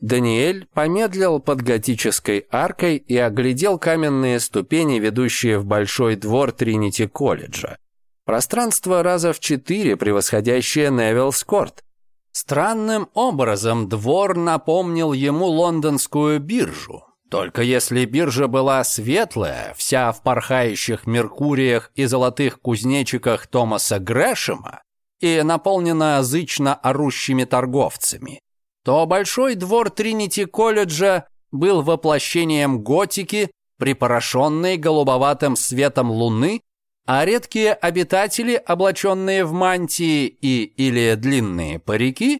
Даниэль помедлил под готической аркой и оглядел каменные ступени, ведущие в большой двор Тринити-колледжа. Пространство раза в четыре, превосходящее Невилл Скорт. Странным образом двор напомнил ему лондонскую биржу. Только если биржа была светлая, вся в порхающих меркуриях и золотых кузнечиках Томаса Грэшема, и наполнена язычно орущими торговцами то большой двор Тринити-колледжа был воплощением готики, припорошенной голубоватым светом луны, а редкие обитатели, облаченные в мантии и или длинные парики,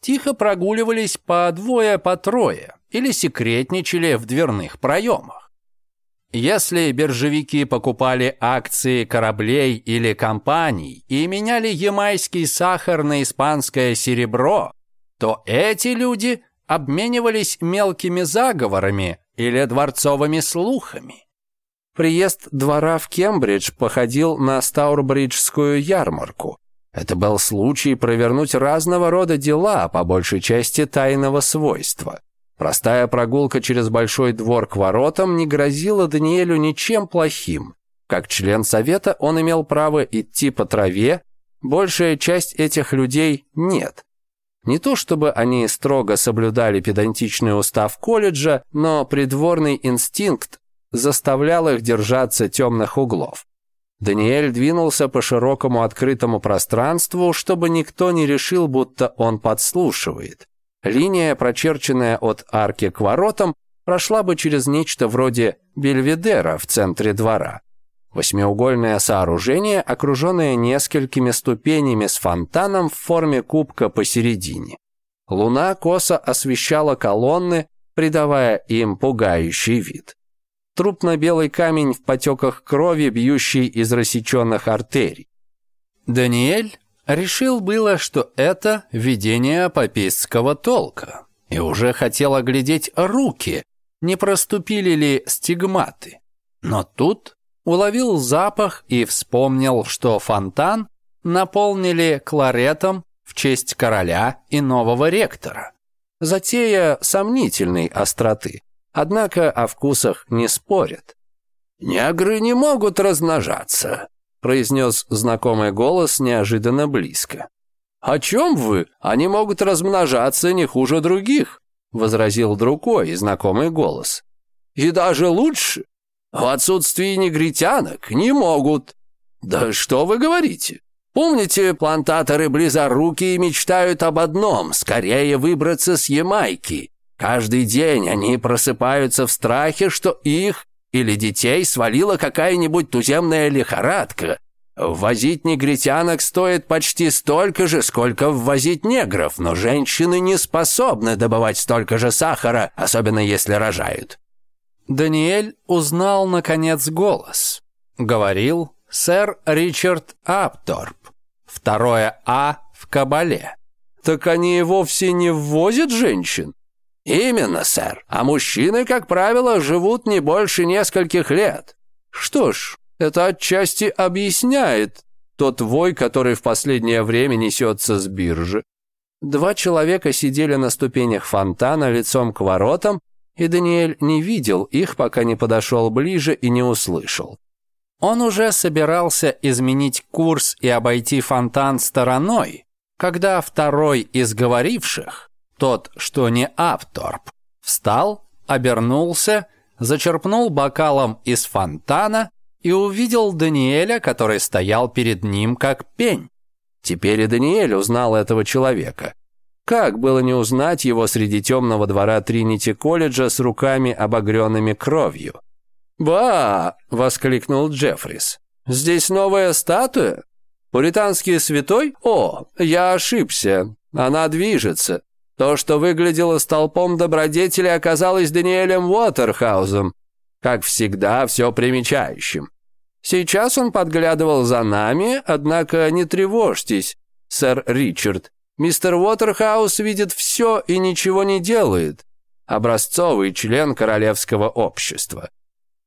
тихо прогуливались по двое, по трое или секретничали в дверных проемах. Если биржевики покупали акции кораблей или компаний и меняли ямайский сахар на испанское серебро, то эти люди обменивались мелкими заговорами или дворцовыми слухами. Приезд двора в Кембридж походил на Стаурбриджскую ярмарку. Это был случай провернуть разного рода дела, по большей части тайного свойства. Простая прогулка через большой двор к воротам не грозила Даниэлю ничем плохим. Как член совета он имел право идти по траве, большая часть этих людей нет. Не то чтобы они строго соблюдали педантичный устав колледжа, но придворный инстинкт заставлял их держаться темных углов. Даниэль двинулся по широкому открытому пространству, чтобы никто не решил, будто он подслушивает. Линия, прочерченная от арки к воротам, прошла бы через нечто вроде бельведера в центре двора. Восьмиугольное сооружение, окруженное несколькими ступенями с фонтаном в форме кубка посередине. Луна косо освещала колонны, придавая им пугающий вид. Трупно-белый камень в потеках крови, бьющий из рассеченных артерий. Даниэль решил было, что это видение апопистского толка, и уже хотел оглядеть руки, не проступили ли стигматы. Но тут уловил запах и вспомнил, что фонтан наполнили кларетом в честь короля и нового ректора. Затея сомнительной остроты, однако о вкусах не спорят. «Негры не могут размножаться», — произнес знакомый голос неожиданно близко. «О чем вы? Они могут размножаться не хуже других», — возразил другой знакомый голос. «И даже лучше. В отсутствии негритянок не могут. Да что вы говорите? Помните, плантаторы близорукие мечтают об одном – скорее выбраться с Ямайки. Каждый день они просыпаются в страхе, что их или детей свалила какая-нибудь туземная лихорадка. Ввозить негритянок стоит почти столько же, сколько ввозить негров, но женщины не способны добывать столько же сахара, особенно если рожают. Даниэль узнал, наконец, голос. Говорил сэр Ричард Апторп. Второе «А» в Кабале. Так они вовсе не ввозят женщин? Именно, сэр. А мужчины, как правило, живут не больше нескольких лет. Что ж, это отчасти объясняет тот вой, который в последнее время несется с биржи. Два человека сидели на ступенях фонтана лицом к воротам и Даниэль не видел их, пока не подошел ближе и не услышал. Он уже собирался изменить курс и обойти фонтан стороной, когда второй из говоривших, тот, что не Апторп, встал, обернулся, зачерпнул бокалом из фонтана и увидел Даниэля, который стоял перед ним как пень. Теперь и Даниэль узнал этого человека. Как было не узнать его среди темного двора Тринити-колледжа с руками, обогренными кровью? «Ба!» — воскликнул Джеффрис. «Здесь новая статуя? Пуританский святой? О, я ошибся. Она движется. То, что выглядело столпом добродетели, оказалось Даниэлем Уотерхаузом. Как всегда, все примечающим. Сейчас он подглядывал за нами, однако не тревожьтесь, сэр Ричард. Мистер Уотерхаус видит все и ничего не делает. Образцовый член королевского общества.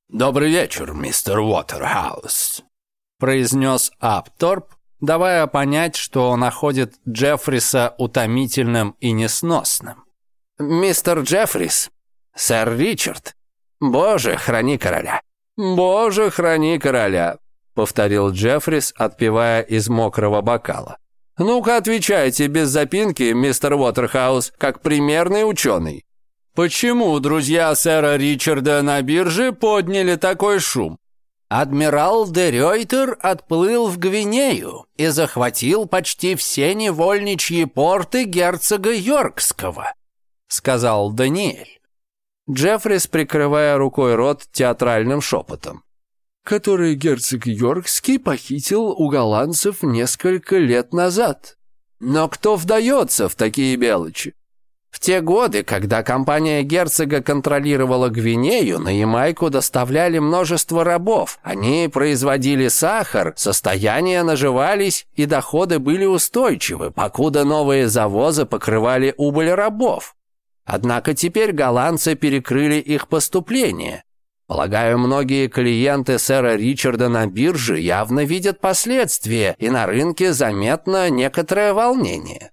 «Добрый вечер, мистер Уотерхаус», – произнес Апторп, давая понять, что находит Джеффриса утомительным и несносным. «Мистер Джеффрис, сэр Ричард, боже, храни короля, боже, храни короля», повторил Джеффрис, отпивая из мокрого бокала. Ну-ка отвечайте без запинки, мистер Уотерхаус, как примерный ученый. Почему друзья сэра Ричарда на бирже подняли такой шум? Адмирал де Рейтер отплыл в Гвинею и захватил почти все невольничьи порты герцога Йоркского, сказал Даниэль. Джеффрис, прикрывая рукой рот театральным шепотом который герцог Йоркский похитил у голландцев несколько лет назад. Но кто вдается в такие мелочи? В те годы, когда компания герцога контролировала Гвинею, на Ямайку доставляли множество рабов. Они производили сахар, состояния наживались и доходы были устойчивы, покуда новые завозы покрывали убыль рабов. Однако теперь голландцы перекрыли их поступление. Полагаю, многие клиенты сэра Ричарда на бирже явно видят последствия, и на рынке заметно некоторое волнение.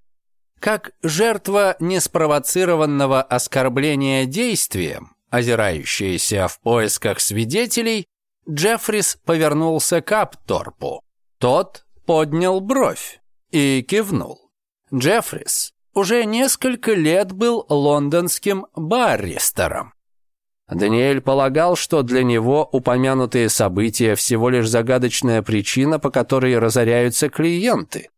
Как жертва неспровоцированного оскорбления действием, озирающаяся в поисках свидетелей, Джеффрис повернулся к Апторпу. Тот поднял бровь и кивнул. Джеффрис уже несколько лет был лондонским барристером. Даниэль полагал, что для него упомянутые события всего лишь загадочная причина, по которой разоряются клиенты.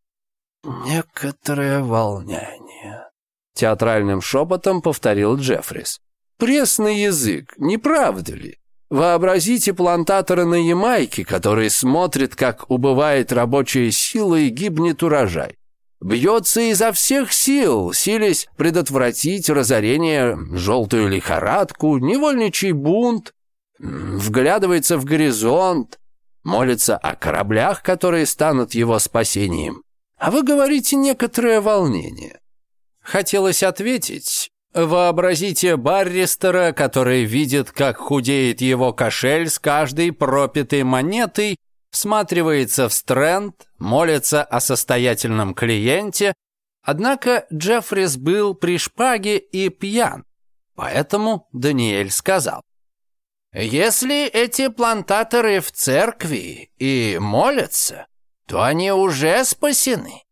«Некоторое волнение», — театральным шепотом повторил Джеффрис. «Пресный язык, не правда ли? Вообразите плантатора на Ямайке, который смотрит, как убывает рабочая сила и гибнет урожай. Бьется изо всех сил, сились предотвратить разорение, желтую лихорадку, невольничий бунт, вглядывается в горизонт, молится о кораблях, которые станут его спасением. А вы говорите некоторое волнение. Хотелось ответить. Вообразите баррестера, который видит, как худеет его кошель с каждой пропитой монетой всматривается в Стрэнд, молится о состоятельном клиенте, однако Джеффрис был при шпаге и пьян, поэтому Даниэль сказал. «Если эти плантаторы в церкви и молятся, то они уже спасены.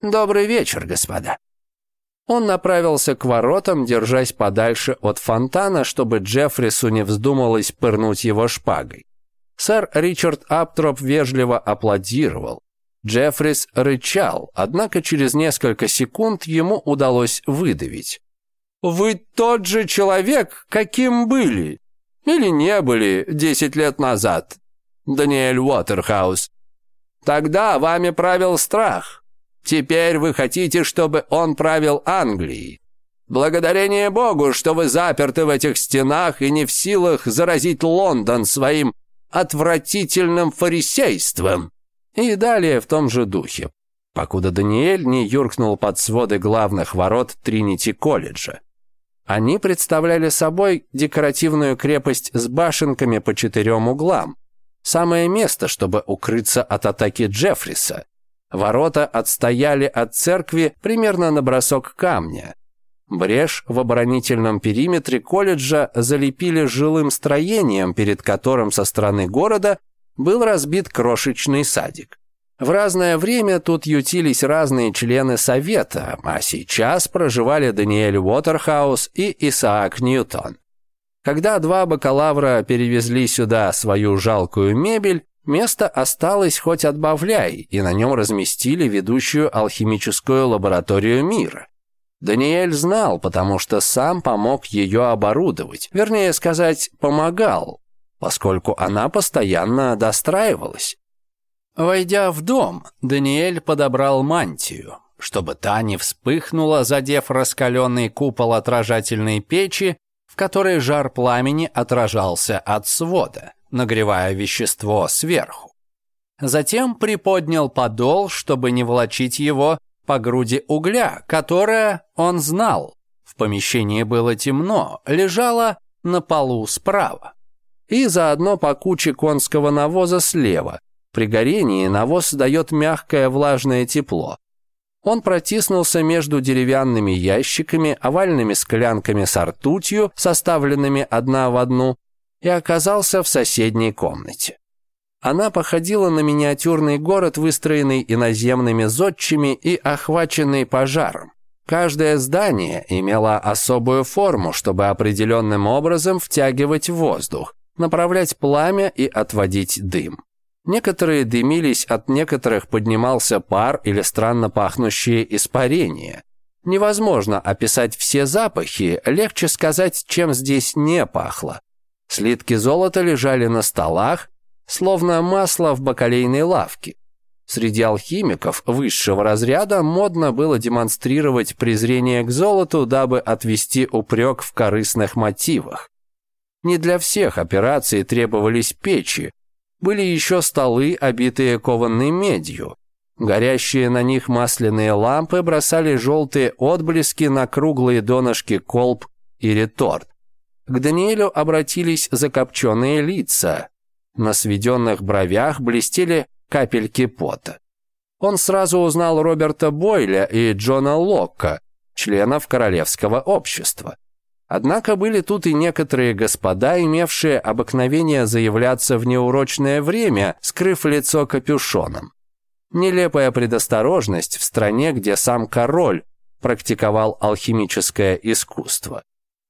Добрый вечер, господа». Он направился к воротам, держась подальше от фонтана, чтобы Джеффрису не вздумалось пырнуть его шпагой. Сэр Ричард Аптроп вежливо аплодировал. Джеффрис рычал, однако через несколько секунд ему удалось выдавить. «Вы тот же человек, каким были или не были десять лет назад, Даниэль Уотерхаус. Тогда вами правил страх. Теперь вы хотите, чтобы он правил Англией. Благодарение Богу, что вы заперты в этих стенах и не в силах заразить Лондон своим отвратительным фарисейством». И далее в том же духе, покуда Даниэль не юркнул под своды главных ворот Тринити-колледжа. Они представляли собой декоративную крепость с башенками по четырем углам. Самое место, чтобы укрыться от атаки Джеффриса. Ворота отстояли от церкви примерно на бросок камня – Брешь в оборонительном периметре колледжа залепили жилым строением, перед которым со стороны города был разбит крошечный садик. В разное время тут ютились разные члены совета, а сейчас проживали Даниэль Уотерхаус и Исаак Ньютон. Когда два бакалавра перевезли сюда свою жалкую мебель, место осталось хоть отбавляй, и на нем разместили ведущую алхимическую лабораторию мира. Даниэль знал, потому что сам помог ее оборудовать, вернее сказать, помогал, поскольку она постоянно достраивалась. Войдя в дом, Даниэль подобрал мантию, чтобы та не вспыхнула, задев раскаленный купол отражательной печи, в которой жар пламени отражался от свода, нагревая вещество сверху. Затем приподнял подол, чтобы не влочить его, по груди угля, которое он знал. В помещении было темно, лежало на полу справа. И заодно по куче конского навоза слева. При горении навоз дает мягкое влажное тепло. Он протиснулся между деревянными ящиками, овальными склянками с артутью, составленными одна в одну, и оказался в соседней комнате. Она походила на миниатюрный город, выстроенный иноземными зодчими и охваченный пожаром. Каждое здание имело особую форму, чтобы определенным образом втягивать воздух, направлять пламя и отводить дым. Некоторые дымились, от некоторых поднимался пар или странно пахнущие испарения. Невозможно описать все запахи, легче сказать, чем здесь не пахло. Слитки золота лежали на столах, словно масло в бакалейной лавке. Среди алхимиков высшего разряда модно было демонстрировать презрение к золоту, дабы отвести упрек в корыстных мотивах. Не для всех операций требовались печи, были еще столы, обитые кованной медью. Горящие на них масляные лампы бросали желтые отблески на круглые донышки колб и реторт. К Даниэлю обратились закопченные лица, на сведенных бровях блестели капельки пота. Он сразу узнал Роберта Бойля и Джона Локка, членов Королевского общества. Однако были тут и некоторые господа, имевшие обыкновение заявляться в неурочное время, скрыв лицо капюшоном. Нелепая предосторожность в стране, где сам король практиковал алхимическое искусство.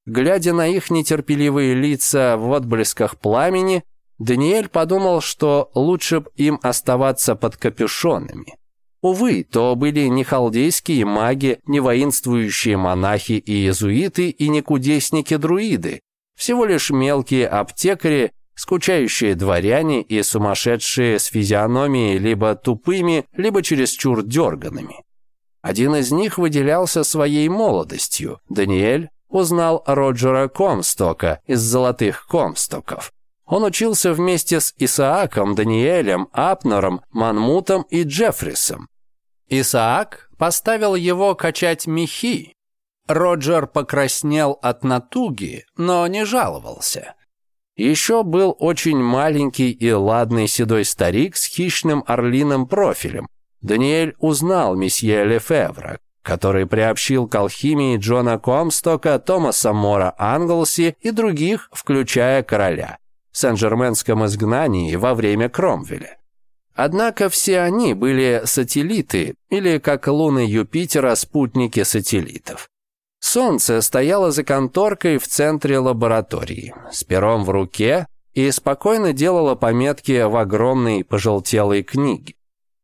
Глядя на их нетерпеливые лица в отблесках пламени, Даниэль подумал, что лучше б им оставаться под капюшонами. Увы, то были не халдейские маги, не воинствующие монахи и иезуиты, и не кудесники-друиды, всего лишь мелкие аптекари, скучающие дворяне и сумасшедшие с физиономией либо тупыми, либо чересчур дерганными. Один из них выделялся своей молодостью. Даниэль узнал Роджера Комстока из «Золотых Комстоков», он учился вместе с Исааком, Даниэлем, Апнером, Манмутом и Джеффрисом. Исаак поставил его качать мехи. Роджер покраснел от натуги, но не жаловался. Еще был очень маленький и ладный седой старик с хищным орлиным профилем. Даниэль узнал месье Лефевра, который приобщил к алхимии Джона Комстока, Томаса Мора Англси и других, включая короля. Сен-Жерменском изгнании во время Кромвеля. Однако все они были сателлиты, или как луны Юпитера, спутники сателлитов. Солнце стояло за конторкой в центре лаборатории, с пером в руке и спокойно делало пометки в огромной пожелтелой книге.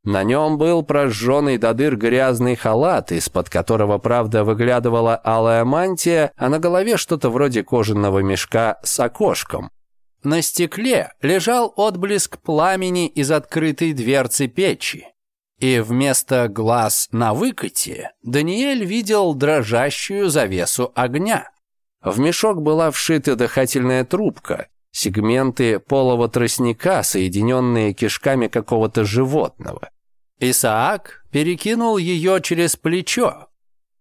На нем был прожженный до дыр грязный халат, из-под которого, правда, выглядывала алая мантия, а на голове что-то вроде кожаного мешка с окошком – на стекле лежал отблеск пламени из открытой дверцы печи. И вместо глаз на выкате Даниэль видел дрожащую завесу огня. В мешок была вшита дыхательная трубка, сегменты полого тростника, соединенные кишками какого-то животного. Исаак перекинул ее через плечо.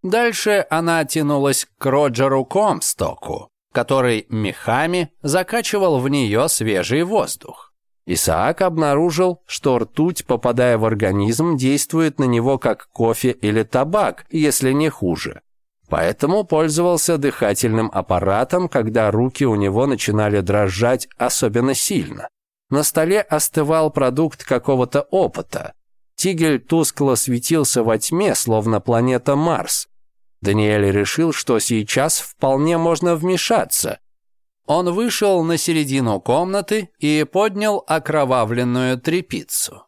Дальше она тянулась к Роджеру Комстоку, который мехами закачивал в нее свежий воздух. Исаак обнаружил, что ртуть, попадая в организм, действует на него как кофе или табак, если не хуже. Поэтому пользовался дыхательным аппаратом, когда руки у него начинали дрожать особенно сильно. На столе остывал продукт какого-то опыта. Тигель тускло светился во тьме, словно планета Марс. Даниэль решил, что сейчас вполне можно вмешаться. Он вышел на середину комнаты и поднял окровавленную трепицу.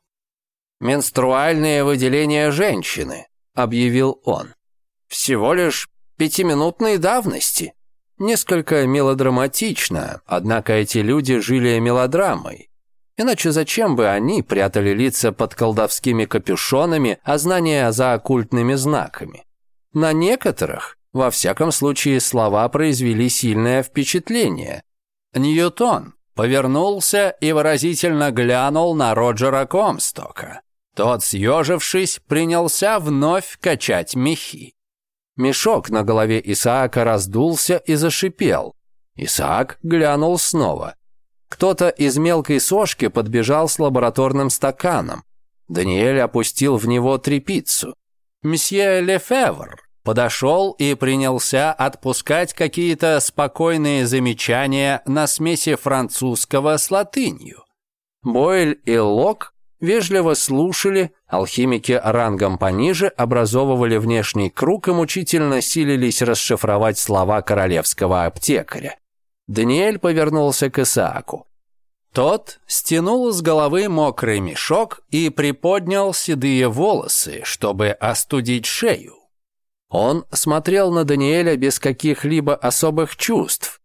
«Менструальные выделения женщины», — объявил он. «Всего лишь пятиминутной давности». Несколько мелодраматично, однако эти люди жили мелодрамой. Иначе зачем бы они прятали лица под колдовскими капюшонами, а знания за оккультными знаками? На некоторых, во всяком случае, слова произвели сильное впечатление. Ньютон повернулся и выразительно глянул на Роджера Комстока. Тот, съежившись, принялся вновь качать мехи. Мешок на голове Исаака раздулся и зашипел. Исаак глянул снова. Кто-то из мелкой сошки подбежал с лабораторным стаканом. Даниэль опустил в него трепицу. «Мсье Лефевр», подошел и принялся отпускать какие-то спокойные замечания на смеси французского с латынью. Бойль и Лок вежливо слушали, алхимики рангом пониже образовывали внешний круг и мучительно силились расшифровать слова королевского аптекаря. Даниэль повернулся к Исааку. Тот стянул с головы мокрый мешок и приподнял седые волосы, чтобы остудить шею, он смотрел на Даниэля без каких-либо особых чувств.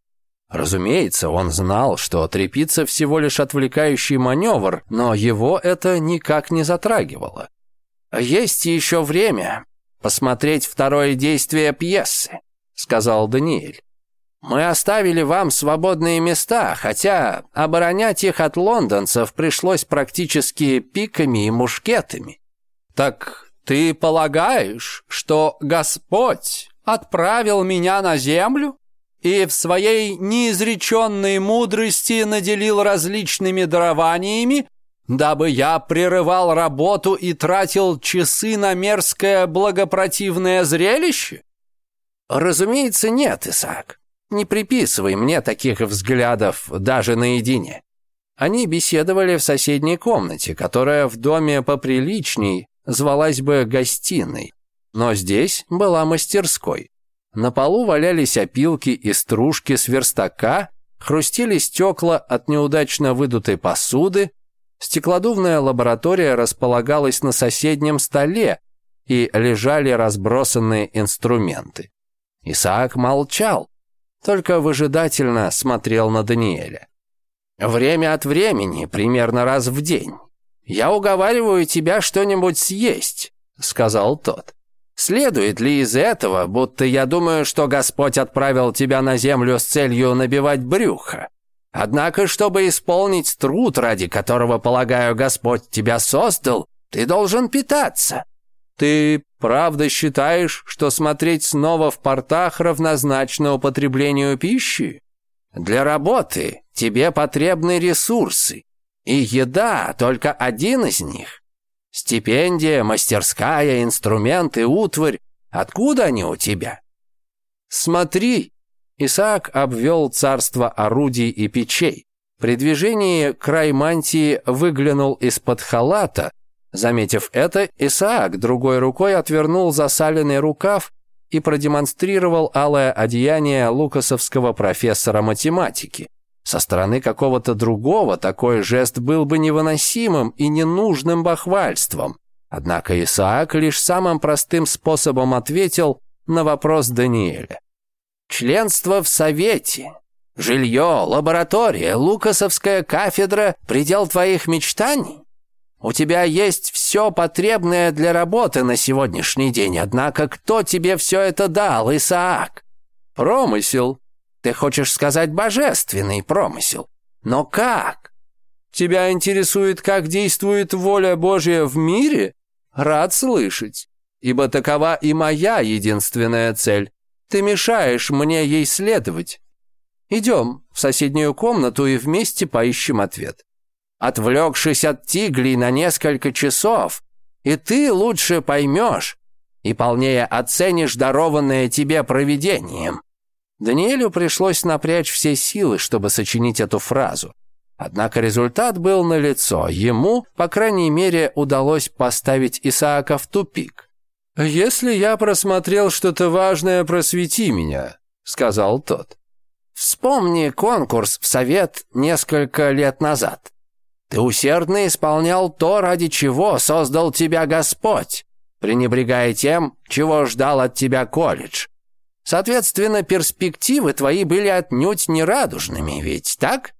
Разумеется, он знал, что трепица всего лишь отвлекающий маневр, но его это никак не затрагивало. «Есть еще время посмотреть второе действие пьесы», — сказал Даниэль. «Мы оставили вам свободные места, хотя оборонять их от лондонцев пришлось практически пиками и мушкетами». «Так «Ты полагаешь, что Господь отправил меня на землю и в своей неизреченной мудрости наделил различными дарованиями, дабы я прерывал работу и тратил часы на мерзкое благопротивное зрелище?» «Разумеется, нет, Исаак. Не приписывай мне таких взглядов даже наедине». Они беседовали в соседней комнате, которая в доме поприличней, звалась бы гостиной, но здесь была мастерской. На полу валялись опилки и стружки с верстака, хрустели стекла от неудачно выдутой посуды, стеклодувная лаборатория располагалась на соседнем столе, и лежали разбросанные инструменты. Исаак молчал, только выжидательно смотрел на Даниэля. Время от времени, примерно раз в день, «Я уговариваю тебя что-нибудь съесть», — сказал тот. «Следует ли из этого, будто я думаю, что Господь отправил тебя на землю с целью набивать брюхо? Однако, чтобы исполнить труд, ради которого, полагаю, Господь тебя создал, ты должен питаться. Ты правда считаешь, что смотреть снова в портах равнозначно употреблению пищи? Для работы тебе потребны ресурсы, и еда – только один из них. Стипендия, мастерская, инструменты, утварь – откуда они у тебя? Смотри, Исаак обвел царство орудий и печей. При движении край мантии выглянул из-под халата. Заметив это, Исаак другой рукой отвернул засаленный рукав и продемонстрировал алое одеяние лукасовского профессора математики. Со стороны какого-то другого такой жест был бы невыносимым и ненужным бахвальством. Однако Исаак лишь самым простым способом ответил на вопрос Даниэля. «Членство в Совете, жилье, лаборатория, лукасовская кафедра – предел твоих мечтаний? У тебя есть все потребное для работы на сегодняшний день, однако кто тебе все это дал, Исаак?» «Промысел», ты хочешь сказать божественный промысел. Но как? Тебя интересует, как действует воля Божья в мире? Рад слышать, ибо такова и моя единственная цель. Ты мешаешь мне ей следовать. Идем в соседнюю комнату и вместе поищем ответ. Отвлекшись от тиглей на несколько часов, и ты лучше поймешь и полнее оценишь дарованное тебе провидением. Даниэлю пришлось напрячь все силы, чтобы сочинить эту фразу. Однако результат был налицо. Ему, по крайней мере, удалось поставить Исаака в тупик. «Если я просмотрел что-то важное, просвети меня», — сказал тот. «Вспомни конкурс в совет несколько лет назад. Ты усердно исполнял то, ради чего создал тебя Господь, пренебрегая тем, чего ждал от тебя колледж. Соответственно, перспективы твои были отнюдь не радужными, ведь так?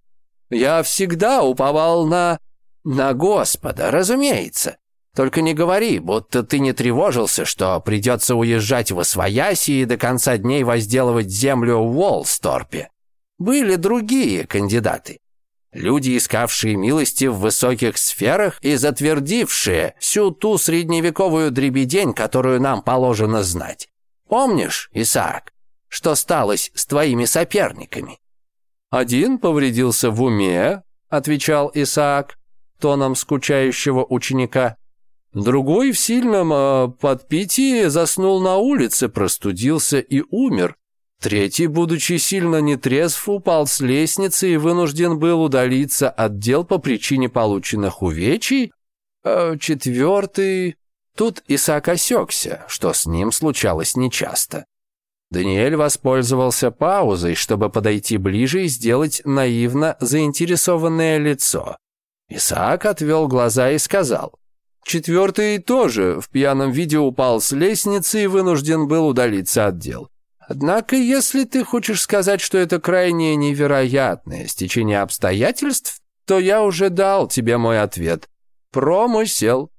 Я всегда уповал на... на Господа, разумеется. Только не говори, будто ты не тревожился, что придется уезжать в Освояси и до конца дней возделывать землю в Уоллсторпе. Были другие кандидаты. Люди, искавшие милости в высоких сферах и затвердившие всю ту средневековую дребедень, которую нам положено знать. Помнишь, Исаак, что сталось с твоими соперниками?» «Один повредился в уме», — отвечал Исаак тоном скучающего ученика. «Другой в сильном э, подпитии заснул на улице, простудился и умер. Третий, будучи сильно нетрезв, упал с лестницы и вынужден был удалиться от дел по причине полученных увечий. Э, четвертый... Тут Исаак осекся, что с ним случалось нечасто. Даниэль воспользовался паузой, чтобы подойти ближе и сделать наивно заинтересованное лицо. Исаак отвел глаза и сказал. Четвертый тоже в пьяном виде упал с лестницы и вынужден был удалиться от дел. Однако, если ты хочешь сказать, что это крайне невероятное стечение обстоятельств, то я уже дал тебе мой ответ. Промысел."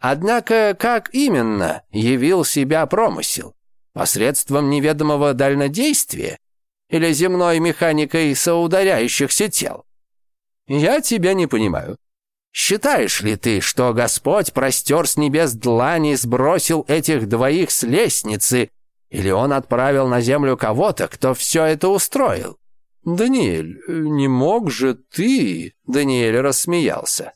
Однако как именно явил себя промысел? Посредством неведомого дальнодействия или земной механикой соударяющихся тел? Я тебя не понимаю. Считаешь ли ты, что Господь простер с небес длани и сбросил этих двоих с лестницы, или Он отправил на землю кого-то, кто все это устроил? Даниэль, не мог же ты... Даниэль рассмеялся.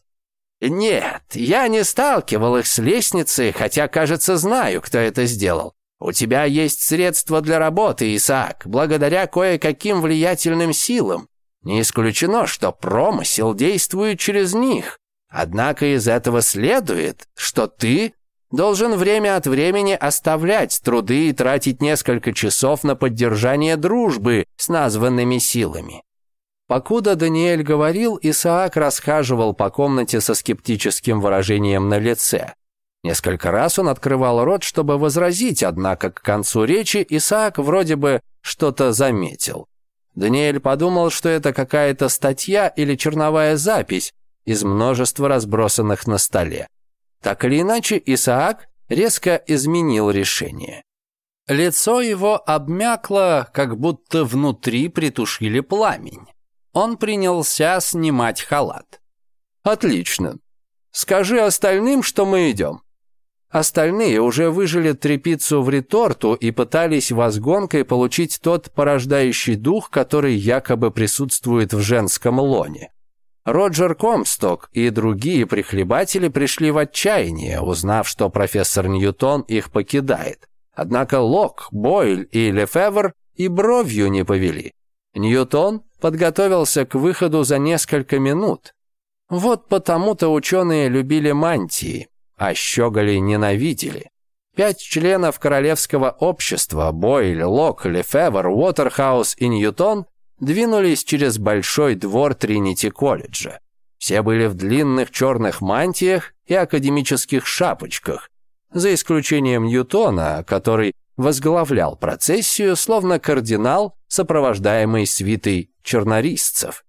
«Нет, я не сталкивал их с лестницы, хотя, кажется, знаю, кто это сделал. У тебя есть средства для работы, Исаак, благодаря кое-каким влиятельным силам. Не исключено, что промысел действует через них. Однако из этого следует, что ты должен время от времени оставлять труды и тратить несколько часов на поддержание дружбы с названными силами. Покуда Даниэль говорил, Исаак расхаживал по комнате со скептическим выражением на лице. Несколько раз он открывал рот, чтобы возразить, однако к концу речи Исаак вроде бы что-то заметил. Даниэль подумал, что это какая-то статья или черновая запись из множества разбросанных на столе. Так или иначе, Исаак резко изменил решение. Лицо его обмякло, как будто внутри притушили пламень. Он принялся снимать халат. «Отлично. Скажи остальным, что мы идем». Остальные уже выжили трепицу в реторту и пытались возгонкой получить тот порождающий дух, который якобы присутствует в женском лоне. Роджер Комсток и другие прихлебатели пришли в отчаяние, узнав, что профессор Ньютон их покидает. Однако Лок, Бойль и Лефевр и бровью не повели. Ньютон подготовился к выходу за несколько минут. Вот потому-то ученые любили мантии, а щеголей ненавидели. Пять членов королевского общества Бойль, Лок, Лефевер, Уотерхаус и Ньютон двинулись через большой двор Тринити-колледжа. Все были в длинных черных мантиях и академических шапочках, за исключением Ньютона, который возглавлял процессию, словно кардинал, сопровождаемый свитой чернорисцев.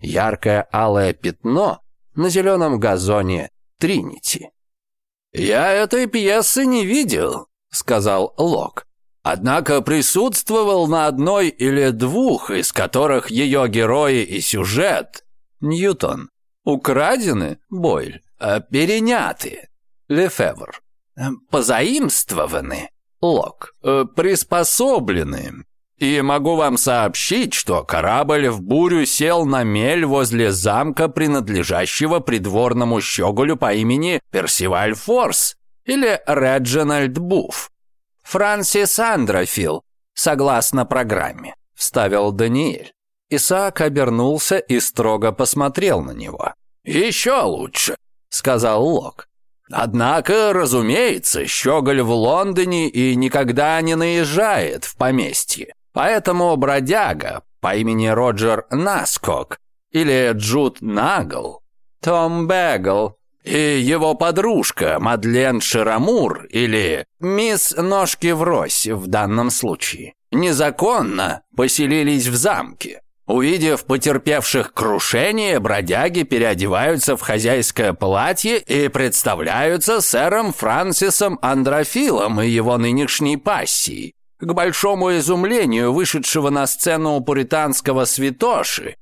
Яркое алое пятно на зеленом газоне Тринити. «Я этой пьесы не видел», — сказал Лок. «Однако присутствовал на одной или двух, из которых ее герои и сюжет, Ньютон, украдены, Бойль, а переняты, Лефевр, э, позаимствованы, Лок, э, приспособлены, и могу вам сообщить, что корабль в бурю сел на мель возле замка, принадлежащего придворному щеголю по имени Персиваль Форс или Реджинальд Буф. Франсис Андрофил, согласно программе, вставил Даниэль. Исаак обернулся и строго посмотрел на него. «Еще лучше», — сказал Лок. «Однако, разумеется, щеголь в Лондоне и никогда не наезжает в поместье. Поэтому бродяга по имени Роджер Наскок или Джуд Нагл, Том Бегл и его подружка Мадлен Ширамур или мисс Ножки Врозь в данном случае незаконно поселились в замке. Увидев потерпевших крушение, бродяги переодеваются в хозяйское платье и представляются сэром Франсисом Андрофилом и его нынешней пассией к большому изумлению вышедшего на сцену пуританского святоши,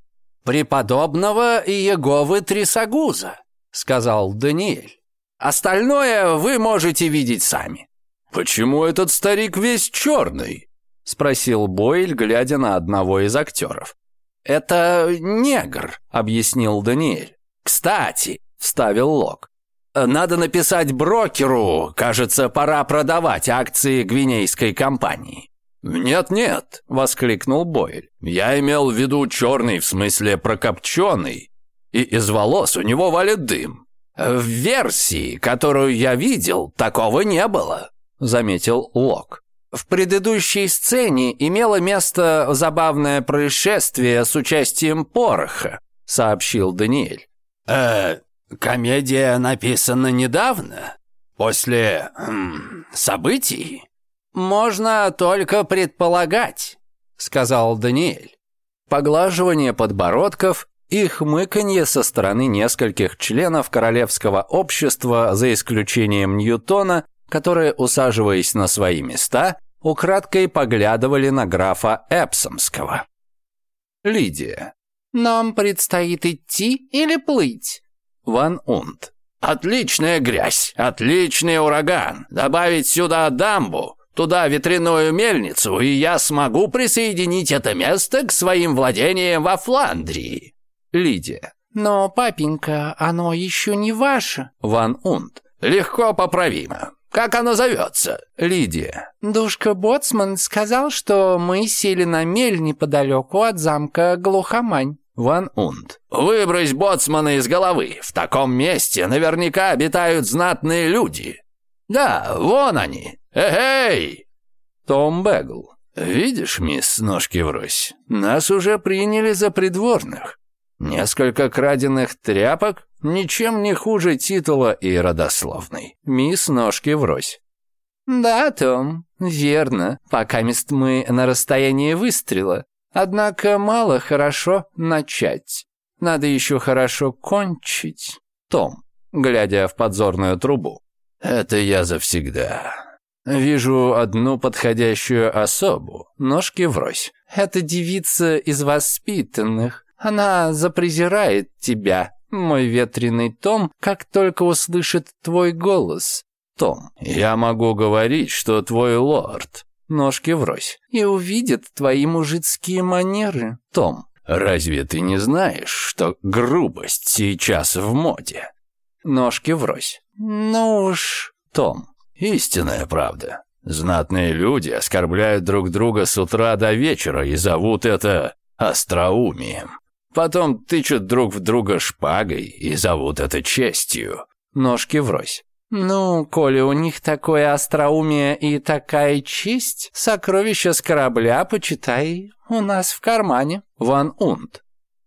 преподобного Иеговы Трисагуза, сказал Даниэль. Остальное вы можете видеть сами. Почему этот старик весь черный? спросил Бойль, глядя на одного из актеров. Это негр, объяснил Даниэль. Кстати, вставил Лок. Э, надо написать брокеру, кажется, пора продавать акции гвинейской компании». «Нет-нет», — воскликнул Бойль. «Я имел в виду черный, в смысле прокопченый, и из волос у него валит дым». Э, «В версии, которую я видел, такого не было», — заметил Лок. В предыдущей сцене имело место забавное происшествие с участием пороха, сообщил Даниэль. Э, Комедия написана недавно, после эм, событий. Можно только предполагать, сказал Даниэль. Поглаживание подбородков и хмыканье со стороны нескольких членов королевского общества, за исключением Ньютона, которые, усаживаясь на свои места, украдкой поглядывали на графа Эпсомского. Лидия. «Нам предстоит идти или плыть?» Ван Унт. «Отличная грязь, отличный ураган. Добавить сюда дамбу, туда ветряную мельницу, и я смогу присоединить это место к своим владениям во Фландрии». Лидия. «Но, папенька, оно еще не ваше». Ван Унт. «Легко поправимо. Как оно зовется?» Лидия. «Душка Боцман сказал, что мы сели на мель неподалеку от замка Глухомань». Ван Унд. «Выбрось боцмана из головы. В таком месте наверняка обитают знатные люди. Да, вон они. Эй!» Том Бэгл. «Видишь, мисс, ножки врозь, нас уже приняли за придворных. Несколько краденных тряпок ничем не хуже титула и родословной. Мисс, ножки врозь». «Да, Том, верно. Пока мест мы на расстоянии выстрела. Однако мало хорошо начать. Надо еще хорошо кончить. Том, глядя в подзорную трубу. Это я завсегда. Вижу одну подходящую особу, ножки врозь. Это девица из воспитанных. Она запрезирает тебя, мой ветреный Том, как только услышит твой голос. Том, я могу говорить, что твой лорд ножки врозь, и увидят твои мужицкие манеры, Том. Разве ты не знаешь, что грубость сейчас в моде? Ножки врозь. Ну уж, Том. Истинная правда. Знатные люди оскорбляют друг друга с утра до вечера и зовут это остроумием. Потом тычут друг в друга шпагой и зовут это честью. Ножки врозь. «Ну, коли у них такое остроумие и такая честь, сокровища с корабля, почитай, у нас в кармане, Ван Унт».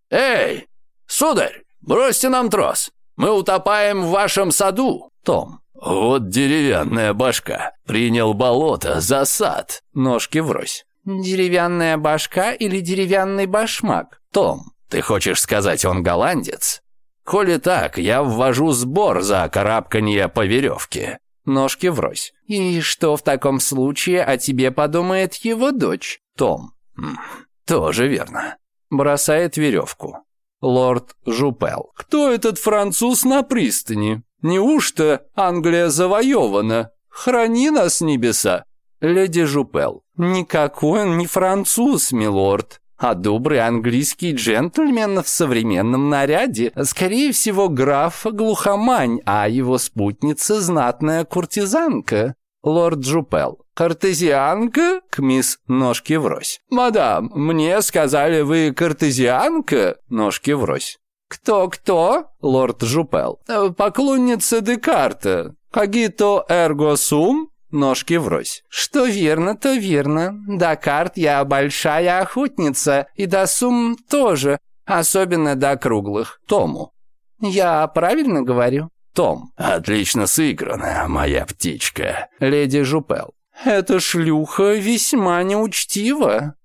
«Эй, сударь, бросьте нам трос, мы утопаем в вашем саду!» Том. «Вот деревянная башка, принял болото за сад». Ножки врозь. «Деревянная башка или деревянный башмак?» Том. «Ты хочешь сказать, он голландец?» Коли так, я ввожу сбор за карабканье по веревке. Ножки врозь. И что в таком случае о тебе подумает его дочь, Том? «Хм, тоже верно. Бросает веревку. Лорд Жупел. Кто этот француз на пристани? Неужто Англия завоевана? Храни нас небеса. Леди Жупел. Никакой он не француз, милорд. А добрый английский джентльмен в современном наряде, скорее всего, граф Глухомань, а его спутница знатная куртизанка, лорд Джупел. «Картезианка?» — к мисс Ножки врозь. «Мадам, мне сказали, вы картезианка?» — Ножки врозь. «Кто-кто?» — лорд Жупел. «Э, «Поклонница Декарта. Кагито эрго сум?» ножки врозь. «Что верно, то верно. До карт я большая охотница, и до сумм тоже, особенно до круглых. Тому». «Я правильно говорю?» «Том». «Отлично сыграна, моя птичка». «Леди Жупел». «Эта шлюха весьма неучтива».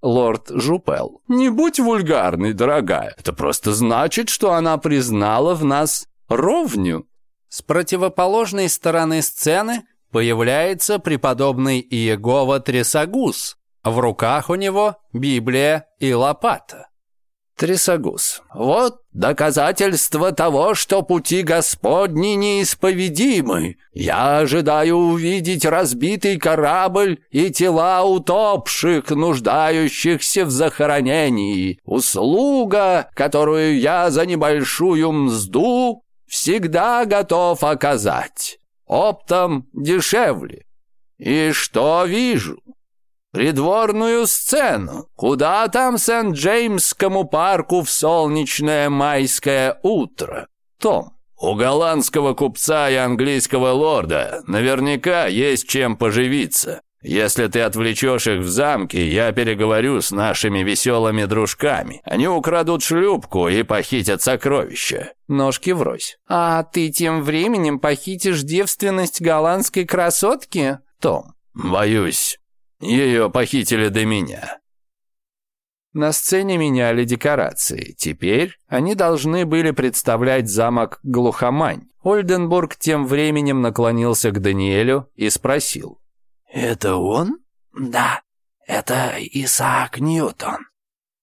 Лорд Жупел. «Не будь вульгарной, дорогая. Это просто значит, что она признала в нас ровню». С противоположной стороны сцены появляется преподобный Иегова Трисагус. В руках у него Библия и лопата. Трисагус. «Вот доказательство того, что пути Господни неисповедимы. Я ожидаю увидеть разбитый корабль и тела утопших, нуждающихся в захоронении. Услуга, которую я за небольшую мзду всегда готов оказать. Оптом дешевле. И что вижу? Придворную сцену, куда там Сент-Джеймскому парку в солнечное майское утро. Том, у голландского купца и английского лорда наверняка есть чем поживиться. Если ты отвлечешь их в замке, я переговорю с нашими веселыми дружками. Они украдут шлюпку и похитят сокровища». Ножки врозь. «А ты тем временем похитишь девственность голландской красотки?» Том. «Боюсь, ее похитили до меня». На сцене меняли декорации. Теперь они должны были представлять замок Глухомань. Ольденбург тем временем наклонился к Даниэлю и спросил. «Это он?» «Да, это Исаак Ньютон».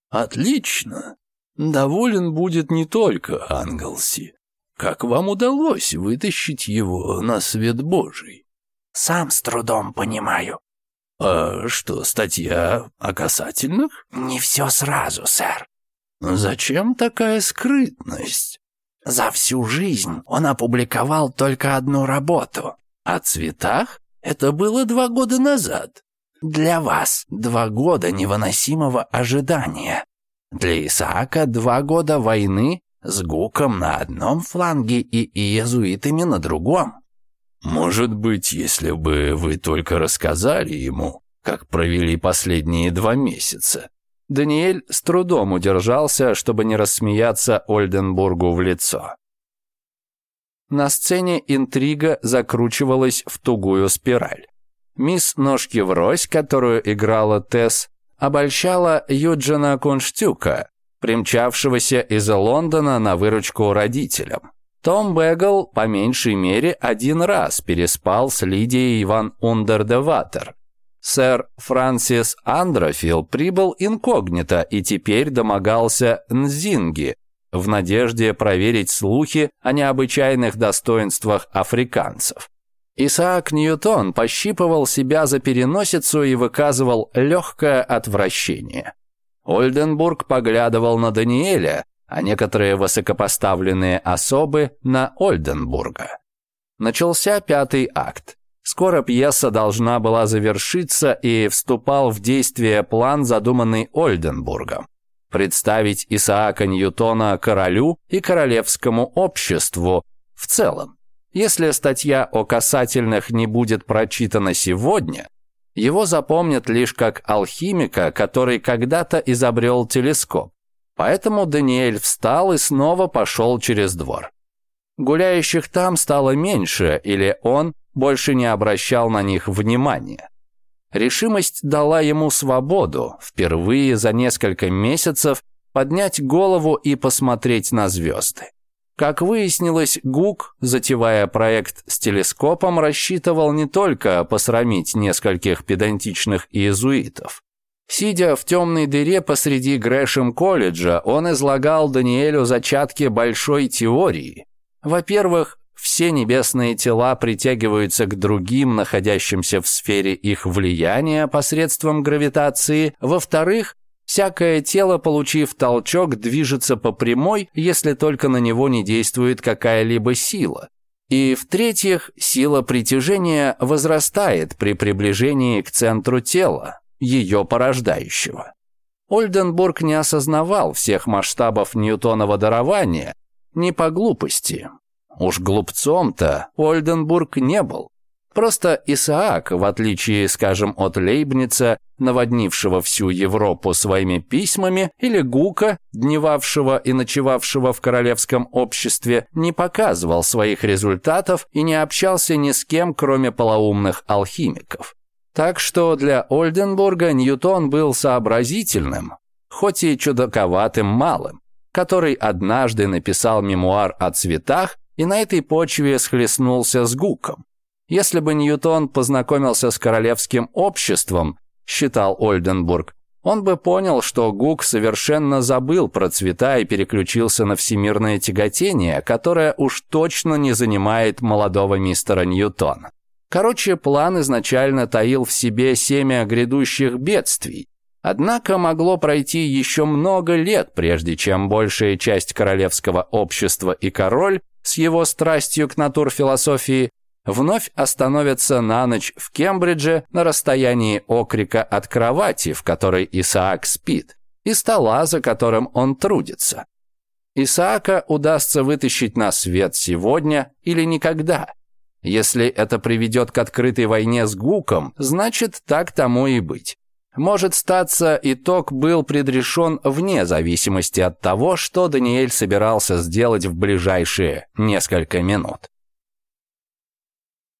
«Отлично. Доволен будет не только Англси. Как вам удалось вытащить его на свет Божий?» «Сам с трудом понимаю». «А что, статья о касательных?» «Не все сразу, сэр». «Зачем такая скрытность?» «За всю жизнь он опубликовал только одну работу». «О цветах?» Это было два года назад. Для вас два года невыносимого ожидания. Для Исаака два года войны с Гуком на одном фланге и иезуитами на другом. Может быть, если бы вы только рассказали ему, как провели последние два месяца. Даниэль с трудом удержался, чтобы не рассмеяться Ольденбургу в лицо. На сцене интрига закручивалась в тугую спираль. Мисс Ножки врозь, которую играла Тесс, обольщала Юджина Кунштюка, примчавшегося из Лондона на выручку родителям. Том Бэгл по меньшей мере один раз переспал с Лидией Ван Ундердеватер. Сэр Фрэнсис Андрофил прибыл инкогнито и теперь домогался Нзинги, в надежде проверить слухи о необычайных достоинствах африканцев. Исаак Ньютон пощипывал себя за переносицу и выказывал легкое отвращение. Ольденбург поглядывал на Даниэля, а некоторые высокопоставленные особы на Ольденбурга. Начался пятый акт. Скоро пьеса должна была завершиться и вступал в действие план, задуманный Ольденбургом представить Исаака Ньютона королю и королевскому обществу в целом. Если статья о касательных не будет прочитана сегодня, его запомнят лишь как алхимика, который когда-то изобрел телескоп. Поэтому Даниэль встал и снова пошел через двор. Гуляющих там стало меньше, или он больше не обращал на них внимания. Решимость дала ему свободу впервые за несколько месяцев поднять голову и посмотреть на звезды. Как выяснилось, Гук, затевая проект с телескопом, рассчитывал не только посрамить нескольких педантичных иезуитов. Сидя в темной дыре посреди Грэшем-колледжа, он излагал Даниэлю зачатки большой теории. Во-первых, все небесные тела притягиваются к другим, находящимся в сфере их влияния посредством гравитации. Во-вторых, всякое тело, получив толчок, движется по прямой, если только на него не действует какая-либо сила. И в-третьих, сила притяжения возрастает при приближении к центру тела, ее порождающего. Ольденбург не осознавал всех масштабов Ньютонова дарования, не по глупости, Уж глупцом-то Ольденбург не был. Просто Исаак, в отличие, скажем, от Лейбница, наводнившего всю Европу своими письмами, или Гука, дневавшего и ночевавшего в королевском обществе, не показывал своих результатов и не общался ни с кем, кроме полоумных алхимиков. Так что для Ольденбурга Ньютон был сообразительным, хоть и чудаковатым малым, который однажды написал мемуар о цветах, и на этой почве схлестнулся с Гуком. Если бы Ньютон познакомился с королевским обществом, считал Ольденбург, он бы понял, что Гук совершенно забыл про цвета и переключился на всемирное тяготение, которое уж точно не занимает молодого мистера Ньютона. Короче, план изначально таил в себе семя грядущих бедствий. Однако могло пройти еще много лет, прежде чем большая часть королевского общества и король с его страстью к натурфилософии, вновь остановятся на ночь в Кембридже на расстоянии окрика от кровати, в которой Исаак спит, и стола, за которым он трудится. Исаака удастся вытащить на свет сегодня или никогда. Если это приведет к открытой войне с Гуком, значит, так тому и быть. Может статься, итог был предрешен вне зависимости от того, что Даниэль собирался сделать в ближайшие несколько минут.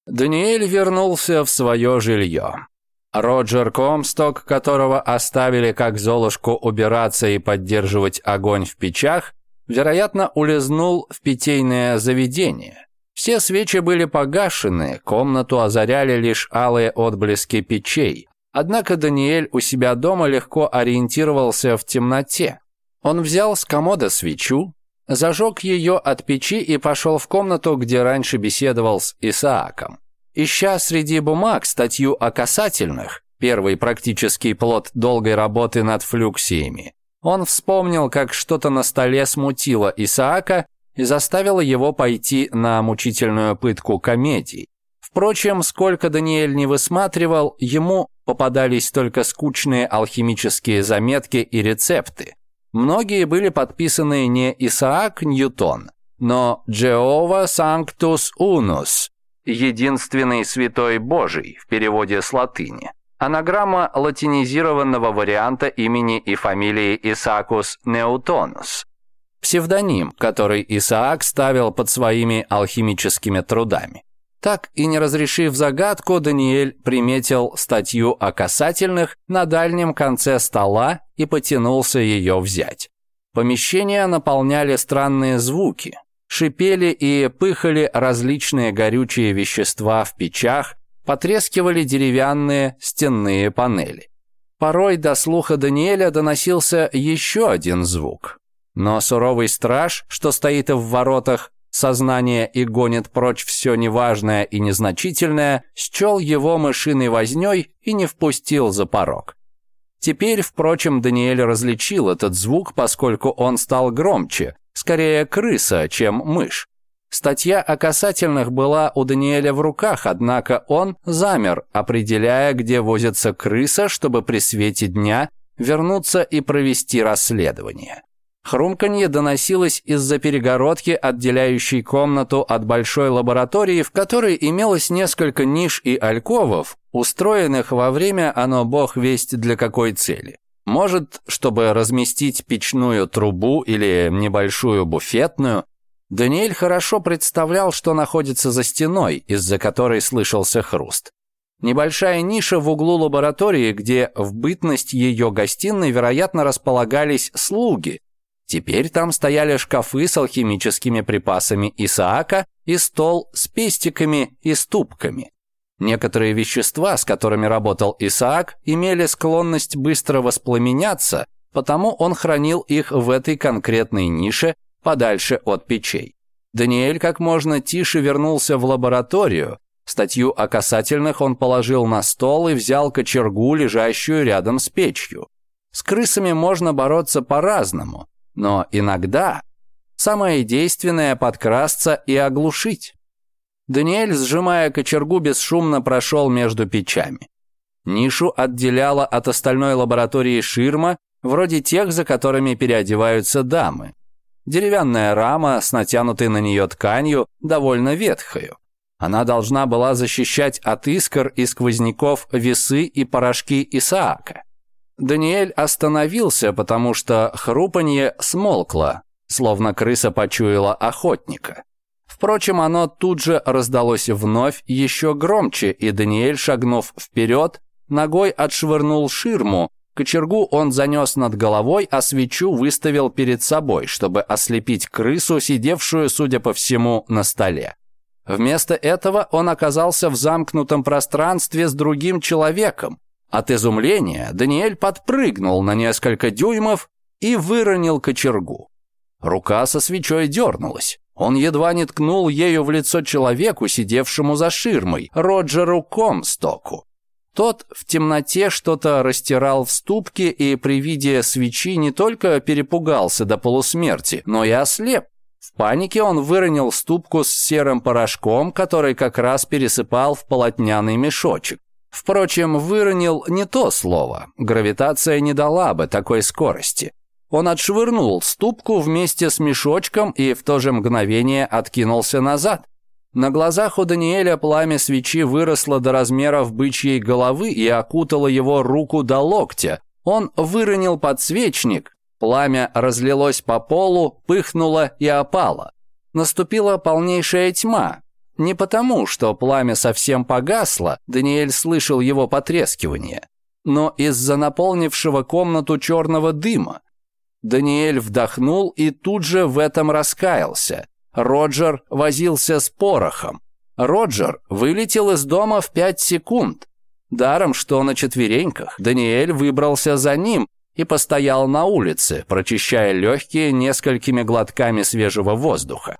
Даниэль вернулся в свое жилье. Роджер Комсток, которого оставили как золушку убираться и поддерживать огонь в печах, вероятно, улизнул в питейное заведение. Все свечи были погашены, комнату озаряли лишь алые отблески печей, Однако Даниэль у себя дома легко ориентировался в темноте. Он взял с комода свечу, зажег ее от печи и пошел в комнату, где раньше беседовал с Исааком. Ища среди бумаг статью о касательных, первый практический плод долгой работы над флюксиями, он вспомнил, как что-то на столе смутило Исаака и заставило его пойти на мучительную пытку комедий. Впрочем, сколько Даниэль не высматривал, ему попадались только скучные алхимические заметки и рецепты. Многие были подписаны не Исаак Ньютон, но Джеова Санктус Унус, единственный святой Божий в переводе с латыни. Анаграмма латинизированного варианта имени и фамилии Исаакус Неутонус. Псевдоним, который Исаак ставил под своими алхимическими трудами. Так и не разрешив загадку, Даниэль приметил статью о касательных на дальнем конце стола и потянулся ее взять. Помещение наполняли странные звуки. Шипели и пыхали различные горючие вещества в печах, потрескивали деревянные стенные панели. Порой до слуха Даниэля доносился еще один звук. Но суровый страж, что стоит в воротах, сознание и гонит прочь все неважное и незначительное, счел его мышиной возней и не впустил за порог. Теперь, впрочем, Даниэль различил этот звук, поскольку он стал громче, скорее крыса, чем мышь. Статья о касательных была у Даниэля в руках, однако он замер, определяя, где возится крыса, чтобы при свете дня вернуться и провести расследование. Хрумканье доносилось из-за перегородки, отделяющей комнату от большой лаборатории, в которой имелось несколько ниш и альковов, устроенных во время оно бог весть для какой цели. Может, чтобы разместить печную трубу или небольшую буфетную, Даниэль хорошо представлял, что находится за стеной, из-за которой слышался хруст. Небольшая ниша в углу лаборатории, где в бытность ее гостиной, вероятно, располагались слуги, Теперь там стояли шкафы с алхимическими припасами Исаака и стол с пестиками и ступками. Некоторые вещества, с которыми работал Исаак, имели склонность быстро воспламеняться, потому он хранил их в этой конкретной нише подальше от печей. Даниэль как можно тише вернулся в лабораторию. Статью о касательных он положил на стол и взял кочергу, лежащую рядом с печью. С крысами можно бороться по-разному. Но иногда самое действенное — подкрасться и оглушить. Даниэль, сжимая кочергу, бесшумно прошел между печами. Нишу отделяла от остальной лаборатории ширма, вроде тех, за которыми переодеваются дамы. Деревянная рама с натянутой на нее тканью, довольно ветхою. Она должна была защищать от искр и сквозняков весы и порошки Исаака. Даниэль остановился, потому что хрупанье смолкло, словно крыса почуяла охотника. Впрочем, оно тут же раздалось вновь еще громче, и Даниэль, шагнув вперед, ногой отшвырнул ширму, кочергу он занес над головой, а свечу выставил перед собой, чтобы ослепить крысу, сидевшую, судя по всему, на столе. Вместо этого он оказался в замкнутом пространстве с другим человеком, от изумления Даниэль подпрыгнул на несколько дюймов и выронил кочергу. Рука со свечой дернулась. Он едва не ткнул ею в лицо человеку, сидевшему за ширмой, Роджеру Комстоку. Тот в темноте что-то растирал в ступке и при виде свечи не только перепугался до полусмерти, но и ослеп. В панике он выронил ступку с серым порошком, который как раз пересыпал в полотняный мешочек. Впрочем, выронил не то слово. Гравитация не дала бы такой скорости. Он отшвырнул ступку вместе с мешочком и в то же мгновение откинулся назад. На глазах у Даниэля пламя свечи выросло до размеров бычьей головы и окутало его руку до локтя. Он выронил подсвечник, пламя разлилось по полу, пыхнуло и опало. Наступила полнейшая тьма, не потому, что пламя совсем погасло, Даниэль слышал его потрескивание, но из-за наполнившего комнату черного дыма. Даниэль вдохнул и тут же в этом раскаялся. Роджер возился с порохом. Роджер вылетел из дома в пять секунд. Даром, что на четвереньках, Даниэль выбрался за ним и постоял на улице, прочищая легкие несколькими глотками свежего воздуха.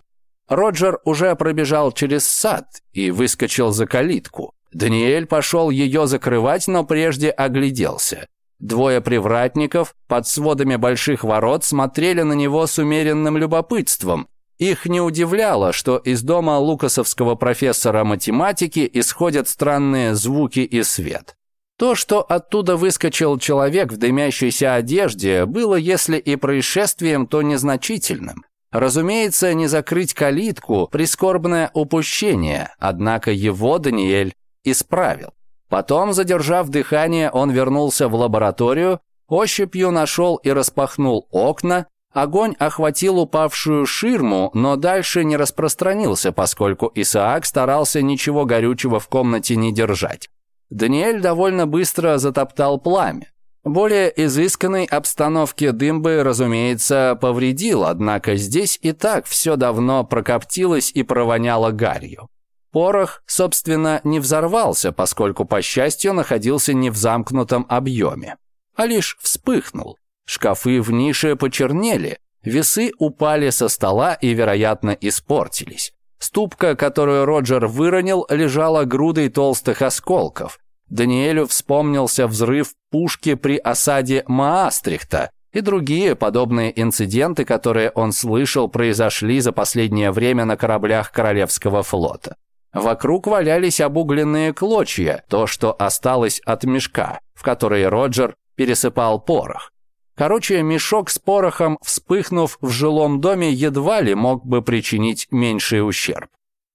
Роджер уже пробежал через сад и выскочил за калитку. Даниэль пошел ее закрывать, но прежде огляделся. Двое привратников под сводами больших ворот смотрели на него с умеренным любопытством. Их не удивляло, что из дома лукасовского профессора математики исходят странные звуки и свет. То, что оттуда выскочил человек в дымящейся одежде, было, если и происшествием, то незначительным. Разумеется, не закрыть калитку – прискорбное упущение, однако его Даниэль исправил. Потом, задержав дыхание, он вернулся в лабораторию, ощупью нашел и распахнул окна, огонь охватил упавшую ширму, но дальше не распространился, поскольку Исаак старался ничего горючего в комнате не держать. Даниэль довольно быстро затоптал пламя. Более изысканной обстановке дым бы, разумеется, повредил, однако здесь и так все давно прокоптилось и провоняло гарью. Порох, собственно, не взорвался, поскольку, по счастью, находился не в замкнутом объеме, а лишь вспыхнул. Шкафы в нише почернели, весы упали со стола и, вероятно, испортились. Ступка, которую Роджер выронил, лежала грудой толстых осколков. Даниэлю вспомнился взрыв пушки при осаде Маастрихта и другие подобные инциденты, которые он слышал, произошли за последнее время на кораблях Королевского флота. Вокруг валялись обугленные клочья, то, что осталось от мешка, в который Роджер пересыпал порох. Короче, мешок с порохом, вспыхнув в жилом доме, едва ли мог бы причинить меньший ущерб.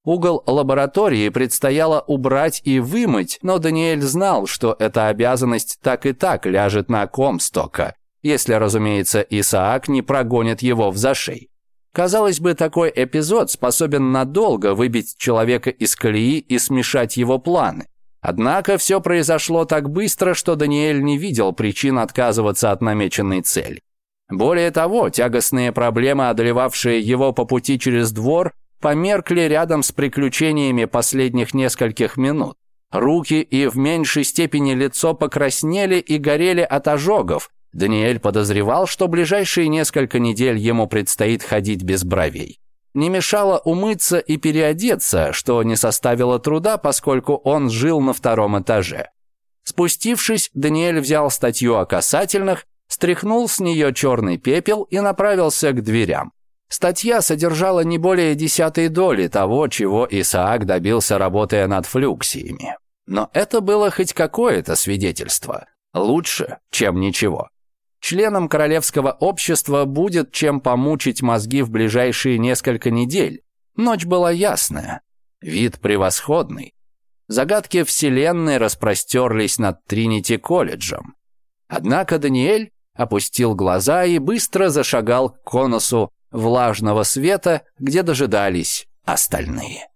Угол лаборатории предстояло убрать и вымыть, но Даниэль знал, что эта обязанность так и так ляжет на Комстока, если, разумеется, Исаак не прогонит его в зашей. Казалось бы, такой эпизод способен надолго выбить человека из колеи и смешать его планы. Однако все произошло так быстро, что Даниэль не видел причин отказываться от намеченной цели. Более того, тягостные проблемы, одолевавшие его по пути через двор, померкли рядом с приключениями последних нескольких минут. Руки и в меньшей степени лицо покраснели и горели от ожогов. Даниэль подозревал, что ближайшие несколько недель ему предстоит ходить без бровей. Не мешало умыться и переодеться, что не составило труда, поскольку он жил на втором этаже. Спустившись, Даниэль взял статью о касательных, стряхнул с нее черный пепел и направился к дверям. Статья содержала не более десятой доли того, чего Исаак добился, работая над флюксиями. Но это было хоть какое-то свидетельство. Лучше, чем ничего. Членам королевского общества будет чем помучить мозги в ближайшие несколько недель. Ночь была ясная, вид превосходный. Загадки Вселенной распростерлись над Тринити-колледжем. Однако Даниэль опустил глаза и быстро зашагал к конусу влажного света, где дожидались остальные.